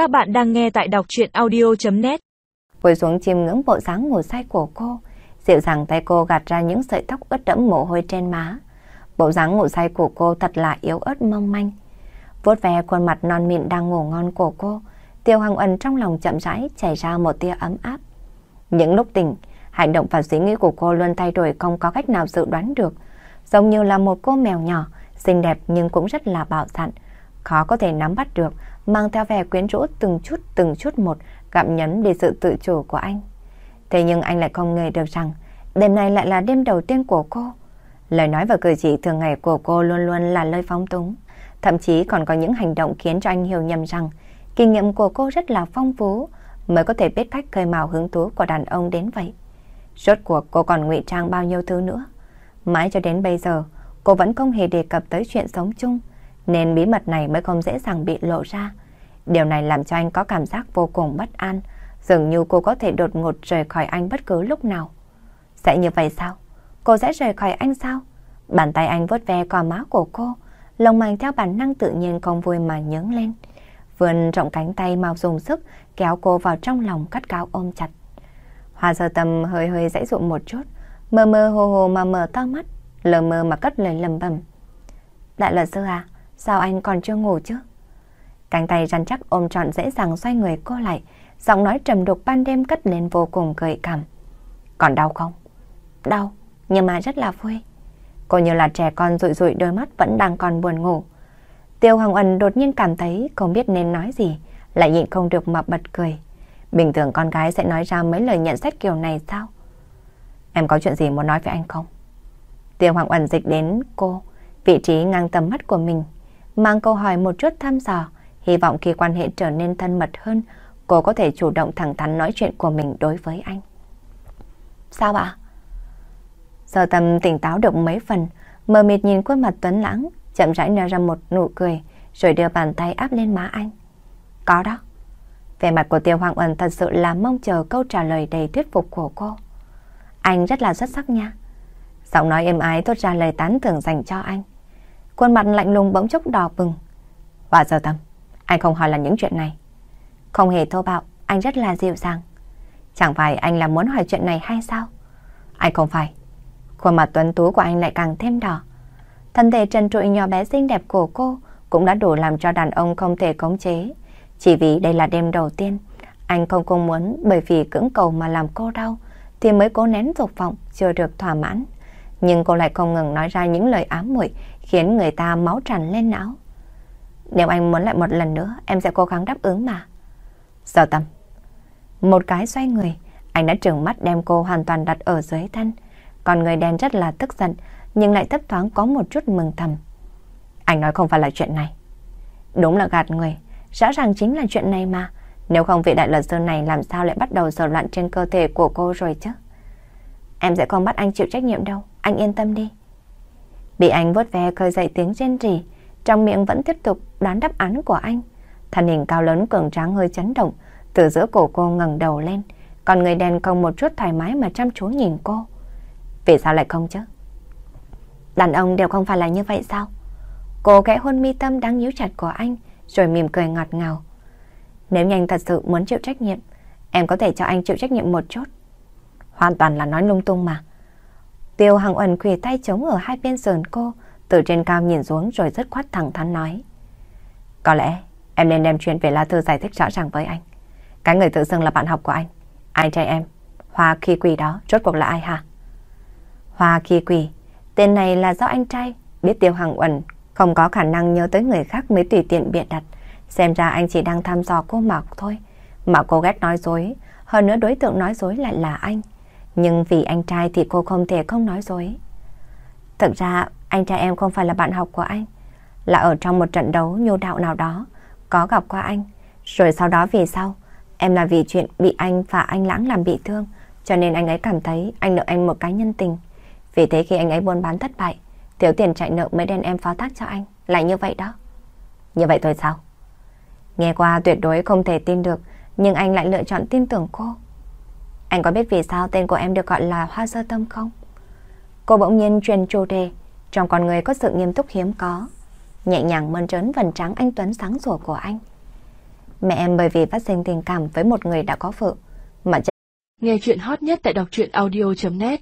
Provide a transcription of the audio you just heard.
Các bạn đang nghe tại đọc chuyện audio.net ngồi xuống chìm ngưỡng bộ dáng ngủ say của cô, dịu dàng tay cô gạt ra những sợi tóc ướt đẫm mồ hôi trên má. Bộ dáng ngủ say của cô thật là yếu ớt mong manh. vuốt ve khuôn mặt non mịn đang ngủ ngon của cô, Tiêu Hằng Ân trong lòng chậm rãi chảy ra một tia ấm áp. Những lúc tỉnh, hành động và suy nghĩ của cô luôn thay đổi không có cách nào dự đoán được. Giống như là một cô mèo nhỏ, xinh đẹp nhưng cũng rất là bạo dạn, khó có thể nắm bắt được, mang theo vẻ quyến rũ từng chút từng chút một, gặm nhấm đi sự tự chủ của anh. Thế nhưng anh lại không ngờ được rằng đêm này lại là đêm đầu tiên của cô. Lời nói và cử chỉ thường ngày của cô luôn luôn là lời phóng túng, thậm chí còn có những hành động khiến cho anh hiểu nhầm rằng kinh nghiệm của cô rất là phong phú mới có thể biết cách khơi mào hứng thú của đàn ông đến vậy. Rốt cuộc cô còn ngụy trang bao nhiêu thứ nữa. Mãi cho đến bây giờ, cô vẫn không hề đề cập tới chuyện sống chung, nên bí mật này mới không dễ dàng bị lộ ra. Điều này làm cho anh có cảm giác vô cùng bất an, dường như cô có thể đột ngột rời khỏi anh bất cứ lúc nào. Sẽ như vậy sao? Cô sẽ rời khỏi anh sao? Bàn tay anh vuốt ve cò má của cô, lòng mày theo bản năng tự nhiên không vui mà nhướng lên. vườn rộng cánh tay mau dùng sức kéo cô vào trong lòng cắt cao ôm chặt. Hoa sơ tâm hơi hơi dãy dụa một chút, mơ mơ hồ hồ mà mở to mắt, lờ mơ mà cất lời lầm bầm. Đại luật sư à, sao anh còn chưa ngủ chứ? Cánh tay rắn chắc ôm trọn dễ dàng xoay người cô lại, giọng nói trầm đục ban đêm cất lên vô cùng gợi cảm. Còn đau không? Đau, nhưng mà rất là vui. Cô như là trẻ con rụi rụi đôi mắt vẫn đang còn buồn ngủ. Tiêu Hoàng Ân đột nhiên cảm thấy không biết nên nói gì, lại nhịn không được mà bật cười. Bình thường con gái sẽ nói ra mấy lời nhận xét kiểu này sao? Em có chuyện gì muốn nói với anh không? Tiêu Hoàng Ân dịch đến cô, vị trí ngang tầm mắt của mình, mang câu hỏi một chút thăm dò, hy vọng khi quan hệ trở nên thân mật hơn, cô có thể chủ động thẳng thắn nói chuyện của mình đối với anh. Sao ạ? Giờ tâm tỉnh táo được mấy phần, mờ mịt nhìn khuôn mặt tuấn lãng, chậm rãi nở ra một nụ cười, rồi đưa bàn tay áp lên má anh. Có đó. Về mặt của Tiêu Hoàng Uẩn thật sự là mong chờ câu trả lời đầy thuyết phục của cô. Anh rất là xuất sắc nha. Giọng nói êm ái tốt ra lời tán thưởng dành cho anh. Khuôn mặt lạnh lùng bỗng chốc đỏ bừng. Và giờ tâm, anh không hỏi là những chuyện này. Không hề thô bạo, anh rất là dịu dàng. Chẳng phải anh là muốn hỏi chuyện này hay sao? Anh không phải. Khuôn mặt tuấn tú của anh lại càng thêm đỏ. Thân thể trần trụi nhỏ bé xinh đẹp của cô cũng đã đủ làm cho đàn ông không thể khống chế. Chỉ vì đây là đêm đầu tiên, anh không không muốn bởi vì cưỡng cầu mà làm cô đau, thì mới cố nén dục vọng chưa được thỏa mãn. Nhưng cô lại không ngừng nói ra những lời ám muội khiến người ta máu tràn lên não. Nếu anh muốn lại một lần nữa, em sẽ cố gắng đáp ứng mà. Giờ tâm. Một cái xoay người, anh đã trừng mắt đem cô hoàn toàn đặt ở dưới thân. Còn người đen rất là tức giận, nhưng lại thấp thoáng có một chút mừng thầm. Anh nói không phải là chuyện này. Đúng là gạt người, rõ ràng chính là chuyện này mà. Nếu không vị đại luật sư này làm sao lại bắt đầu sờ loạn trên cơ thể của cô rồi chứ? Em sẽ không bắt anh chịu trách nhiệm đâu, anh yên tâm đi. Bị anh vuốt ve khơi dậy tiếng rên rỉ, trong miệng vẫn tiếp tục đoán đáp án của anh. Thân hình cao lớn cường tráng hơi chấn động, từ giữa cổ cô ngẩng đầu lên, còn người đèn không một chút thoải mái mà chăm chú nhìn cô. Vì sao lại không chứ? Đàn ông đều không phải là như vậy sao? Cô ghé hôn mi tâm đang nhíu chặt của anh, rồi mỉm cười ngọt ngào. Nếu nhanh thật sự muốn chịu trách nhiệm, em có thể cho anh chịu trách nhiệm một chút. Hoàn toàn là nói lung tung mà. Tiêu Hằng Uẩn quỳ tay chống ở hai bên sườn cô, từ trên cao nhìn xuống rồi rất khoát thẳng thắn nói. Có lẽ em nên đem chuyện về lá thư giải thích rõ ràng với anh. Cái người tự xưng là bạn học của anh. Ai trai em? Hoa khi quỳ đó, rốt cuộc là ai hả? Hoa khi quỳ, tên này là do anh trai, biết Tiêu Hằng Uẩn không có khả năng nhớ tới người khác mới tùy tiện biện đặt. Xem ra anh chỉ đang thăm dò cô Mạc thôi. Mà cô ghét nói dối, hơn nữa đối tượng nói dối lại là anh. Nhưng vì anh trai thì cô không thể không nói dối. Thực ra anh trai em không phải là bạn học của anh. Là ở trong một trận đấu nhô đạo nào đó, có gặp qua anh. Rồi sau đó về sau Em là vì chuyện bị anh và anh lãng làm bị thương, cho nên anh ấy cảm thấy anh nợ anh một cái nhân tình. Vì thế khi anh ấy buôn bán thất bại, thiếu tiền chạy nợ mới đem em phó thác cho anh. Lại như vậy đó. Như vậy thôi sao? Nghe qua tuyệt đối không thể tin được, nhưng anh lại lựa chọn tin tưởng cô. Anh có biết vì sao tên của em được gọi là Hoa Sơ Tâm không? Cô bỗng nhiên truyền chủ đề, trong con người có sự nghiêm túc hiếm có. Nhẹ nhàng mơn trớn vần trắng anh Tuấn sáng sủa của anh. Mẹ em bởi vì phát sinh tình cảm với một người đã có vợ, mà Nghe chuyện hot nhất tại đọc truyện audio.net